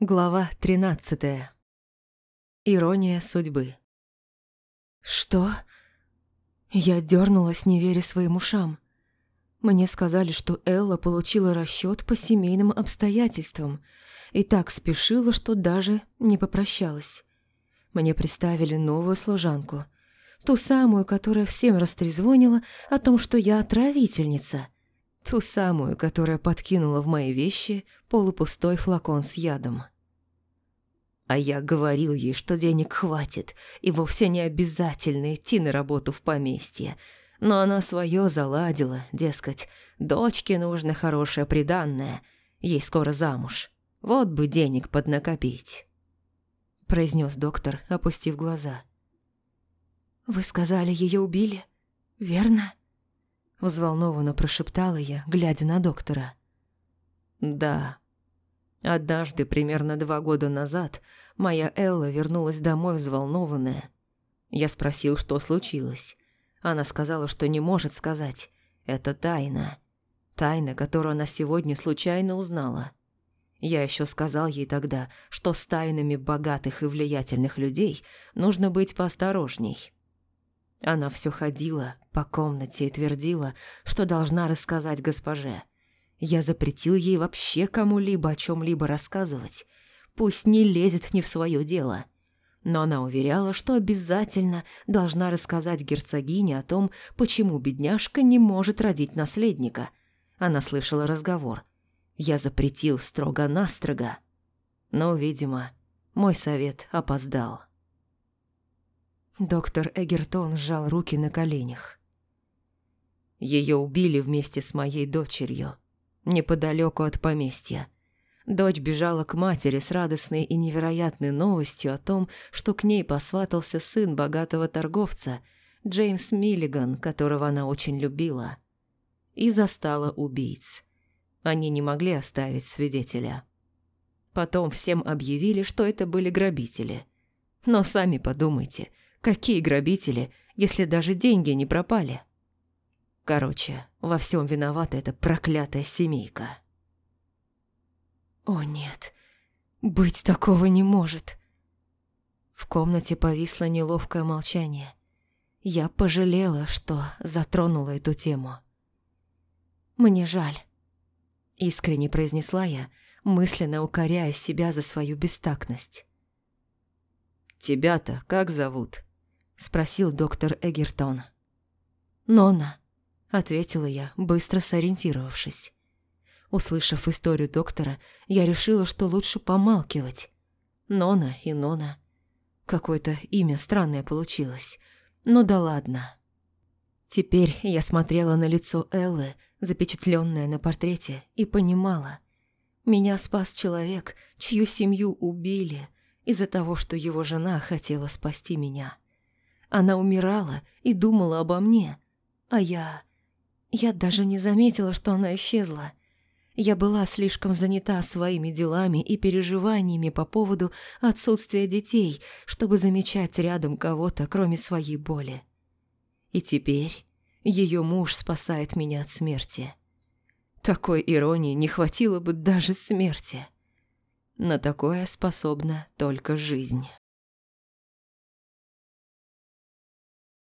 Глава 13. Ирония судьбы. Что? Я дернулась, не веря своим ушам. Мне сказали, что Элла получила расчет по семейным обстоятельствам и так спешила, что даже не попрощалась. Мне представили новую служанку, ту самую, которая всем растрезвонила о том, что я отравительница – Ту самую, которая подкинула в мои вещи полупустой флакон с ядом. А я говорил ей, что денег хватит, и вовсе не обязательно идти на работу в поместье. Но она свое заладила, дескать, дочке нужно хорошее приданное, ей скоро замуж. Вот бы денег поднакопить. Произнес доктор, опустив глаза. «Вы сказали, ее убили, верно?» Взволнованно прошептала я, глядя на доктора. «Да. Однажды, примерно два года назад, моя Элла вернулась домой взволнованная. Я спросил, что случилось. Она сказала, что не может сказать. Это тайна. Тайна, которую она сегодня случайно узнала. Я еще сказал ей тогда, что с тайнами богатых и влиятельных людей нужно быть поосторожней. Она все ходила по комнате и твердила, что должна рассказать госпоже. Я запретил ей вообще кому-либо о чем-либо рассказывать. Пусть не лезет не в свое дело. Но она уверяла, что обязательно должна рассказать герцогине о том, почему бедняжка не может родить наследника. Она слышала разговор. Я запретил строго-настрого. Но, видимо, мой совет опоздал. Доктор Эгертон сжал руки на коленях. Ее убили вместе с моей дочерью, неподалеку от поместья. Дочь бежала к матери с радостной и невероятной новостью о том, что к ней посватался сын богатого торговца, Джеймс Миллиган, которого она очень любила. И застала убийц. Они не могли оставить свидетеля. Потом всем объявили, что это были грабители. Но сами подумайте – Какие грабители, если даже деньги не пропали? Короче, во всем виновата эта проклятая семейка. О нет, быть такого не может. В комнате повисло неловкое молчание. Я пожалела, что затронула эту тему. «Мне жаль», — искренне произнесла я, мысленно укоряя себя за свою бестактность. «Тебя-то как зовут?» – спросил доктор Эгертон. «Нонна», – ответила я, быстро сориентировавшись. Услышав историю доктора, я решила, что лучше помалкивать. Нона и Нона. Какое-то имя странное получилось. Ну да ладно. Теперь я смотрела на лицо Эллы, запечатленное на портрете, и понимала. Меня спас человек, чью семью убили, из-за того, что его жена хотела спасти меня. Она умирала и думала обо мне. А я... Я даже не заметила, что она исчезла. Я была слишком занята своими делами и переживаниями по поводу отсутствия детей, чтобы замечать рядом кого-то, кроме своей боли. И теперь ее муж спасает меня от смерти. Такой иронии не хватило бы даже смерти. На такое способна только жизнь.